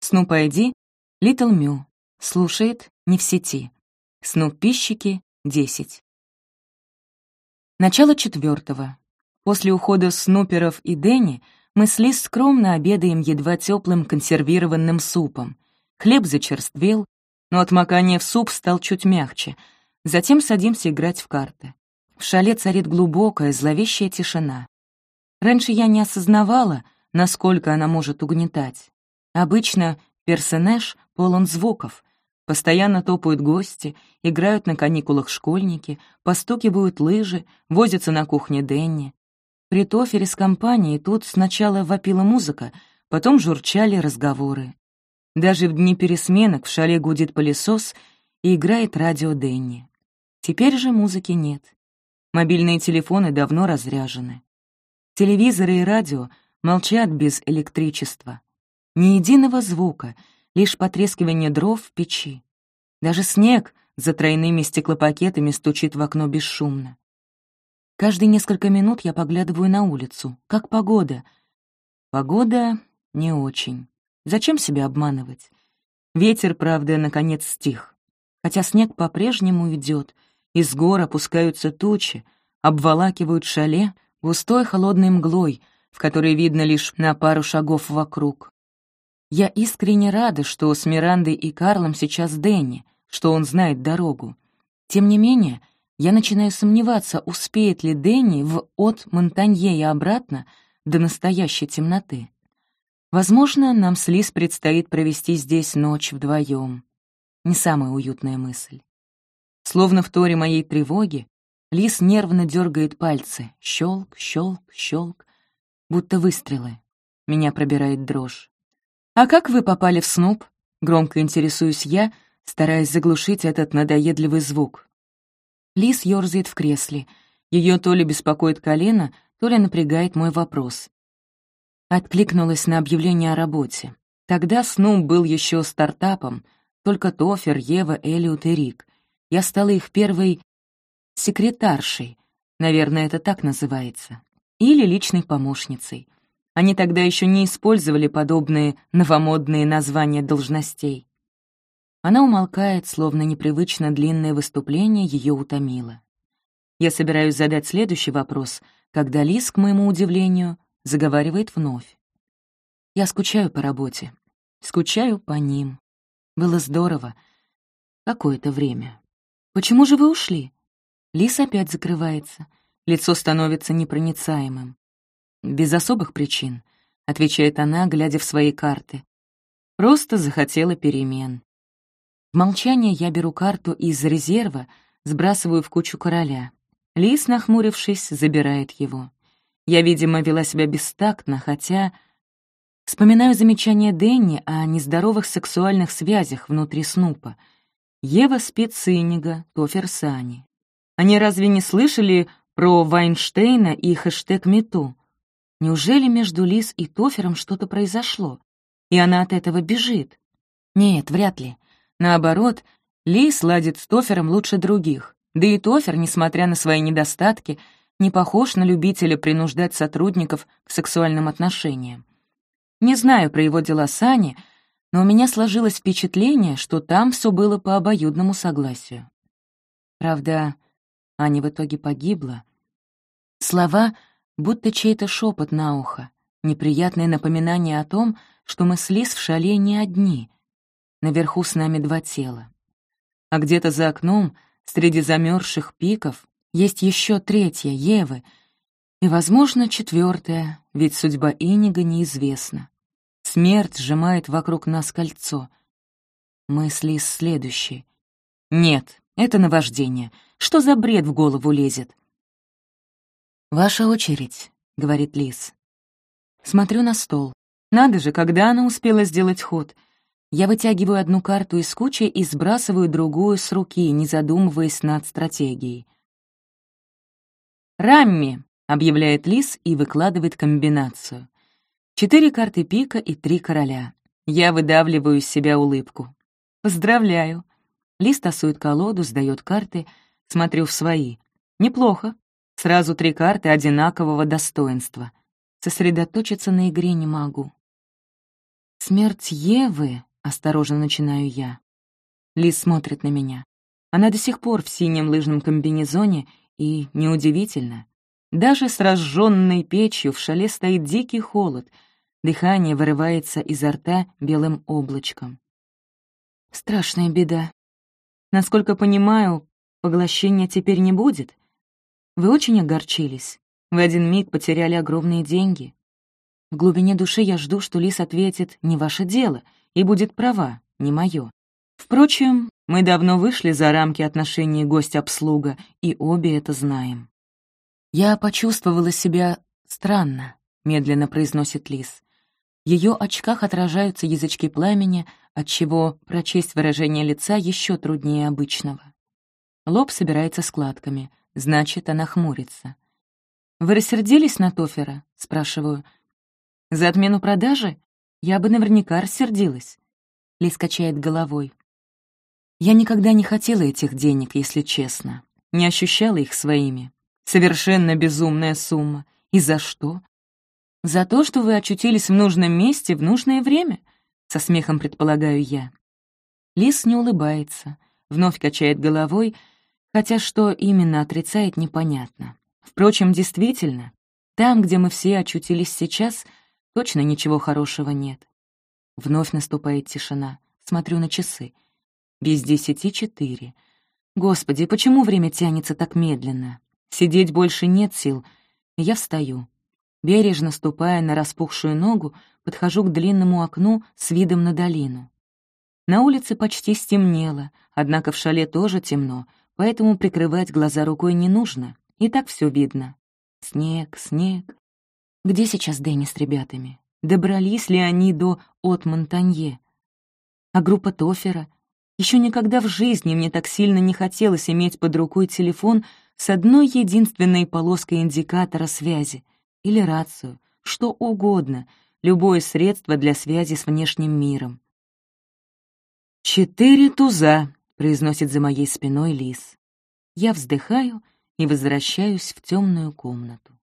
Снуп ID — Little Mew. Слушает, не в сети. Снуп-пищики — 10. Начало четвертого. После ухода Снуперов и Дэнни мы с Лиз скромно обедаем едва теплым консервированным супом. Хлеб зачерствел, но отмокание в суп стал чуть мягче. Затем садимся играть в карты. В шале царит глубокая, зловещая тишина. Раньше я не осознавала, насколько она может угнетать. Обычно персонаж полон звуков. Постоянно топают гости, играют на каникулах школьники, постукивают лыжи, возятся на кухне Денни. При Тофере с компанией тут сначала вопила музыка, потом журчали разговоры. Даже в дни пересменок в шале гудит пылесос и играет радио Денни. Теперь же музыки нет. Мобильные телефоны давно разряжены. Телевизоры и радио молчат без электричества. Ни единого звука, лишь потрескивание дров в печи. Даже снег за тройными стеклопакетами стучит в окно бесшумно. Каждые несколько минут я поглядываю на улицу. Как погода? Погода не очень. Зачем себя обманывать? Ветер, правда, наконец стих. Хотя снег по-прежнему идет, из гор опускаются тучи, обволакивают шале густой холодной мглой, в которой видно лишь на пару шагов вокруг. Я искренне рада, что с Мирандой и Карлом сейчас Дэнни, что он знает дорогу. Тем не менее, я начинаю сомневаться, успеет ли Дэнни в от Монтанье и обратно до настоящей темноты. Возможно, нам с Лиз предстоит провести здесь ночь вдвоем. Не самая уютная мысль. Словно в торе моей тревоги, Лиз нервно дергает пальцы. Щелк, щелк, щелк. Будто выстрелы. Меня пробирает дрожь. «А как вы попали в снуп?» Громко интересуюсь я, стараясь заглушить этот надоедливый звук. Лис ёрзает в кресле. Ее то ли беспокоит колено, то ли напрягает мой вопрос. Откликнулась на объявление о работе. Тогда Снуп был еще стартапом, только Тофер, Ева, Элиот и Рик. Я стала их первой секретаршей, наверное, это так называется, или личной помощницей. Они тогда еще не использовали подобные новомодные названия должностей. Она умолкает, словно непривычно длинное выступление ее утомило. Я собираюсь задать следующий вопрос, когда Лис, к моему удивлению, заговаривает вновь. Я скучаю по работе, скучаю по ним. Было здорово. Какое-то время. Почему же вы ушли? Лис опять закрывается. Лицо становится непроницаемым. «Без особых причин», — отвечает она, глядя в свои карты. «Просто захотела перемен». В молчание я беру карту из резерва, сбрасываю в кучу короля. Лис, нахмурившись, забирает его. Я, видимо, вела себя бестактно, хотя... Вспоминаю замечание Дэнни о нездоровых сексуальных связях внутри Снупа. Ева спит с Иниго, Тофер Сани. Они разве не слышали про Вайнштейна и хэштег «Мету»? Неужели между Лиз и Тофером что-то произошло, и она от этого бежит? Нет, вряд ли. Наоборот, Лиз ладит с Тофером лучше других. Да и Тофер, несмотря на свои недостатки, не похож на любителя принуждать сотрудников к сексуальным отношениям. Не знаю про его дела с Аней, но у меня сложилось впечатление, что там все было по обоюдному согласию. Правда, Аня в итоге погибла. Слова будто чей-то шепот на ухо, неприятное напоминание о том, что мы с Лиз в шале не одни. Наверху с нами два тела. А где-то за окном, среди замерзших пиков, есть еще третья, Евы, и, возможно, четвертая, ведь судьба Инига неизвестна. Смерть сжимает вокруг нас кольцо. Мысли следующие. Нет, это наваждение. Что за бред в голову лезет? «Ваша очередь», — говорит Лис. Смотрю на стол. Надо же, когда она успела сделать ход. Я вытягиваю одну карту из кучи и сбрасываю другую с руки, не задумываясь над стратегией. «Рамми», — объявляет Лис и выкладывает комбинацию. Четыре карты пика и три короля. Я выдавливаю из себя улыбку. «Поздравляю». Лис тасует колоду, сдает карты, смотрю в свои. «Неплохо. Сразу три карты одинакового достоинства. Сосредоточиться на игре не могу. смерть Евы, осторожно начинаю я. Лис смотрит на меня. Она до сих пор в синем лыжном комбинезоне, и неудивительно. Даже с разжженной печью в шале стоит дикий холод, дыхание вырывается изо рта белым облачком. Страшная беда. Насколько понимаю, поглощения теперь не будет. Вы очень огорчились. В один миг потеряли огромные деньги. В глубине души я жду, что Лис ответит «не ваше дело» и будет права, не мое. Впрочем, мы давно вышли за рамки отношений гость-обслуга, и обе это знаем. «Я почувствовала себя странно», — медленно произносит Лис. В ее очках отражаются язычки пламени, отчего прочесть выражение лица еще труднее обычного. Лоб собирается складками, значит, она хмурится. «Вы рассердились на Тофера?» — спрашиваю. «За отмену продажи? Я бы наверняка рассердилась». Лис качает головой. Я никогда не хотела этих денег, если честно. Не ощущала их своими. Совершенно безумная сумма. И за что? За то, что вы очутились в нужном месте в нужное время, со смехом предполагаю я. Лис не улыбается, вновь качает головой, хотя что именно отрицает, непонятно. Впрочем, действительно, там, где мы все очутились сейчас, точно ничего хорошего нет. Вновь наступает тишина. Смотрю на часы — без десяти четыре. Господи, почему время тянется так медленно? Сидеть больше нет сил. Я встаю. Бережно ступая на распухшую ногу, подхожу к длинному окну с видом на долину. На улице почти стемнело, однако в шале тоже темно, поэтому прикрывать глаза рукой не нужно, и так все видно. Снег, снег. Где сейчас Дэнни с ребятами? Добрались ли они до от Монтанье? А группа Тофера — еще никогда в жизни мне так сильно не хотелось иметь под рукой телефон с одной единственной полоской индикатора связи или рацию, что угодно, любое средство для связи с внешним миром. «Четыре туза», — произносит за моей спиной лис. Я вздыхаю и возвращаюсь в темную комнату.